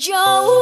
Joe.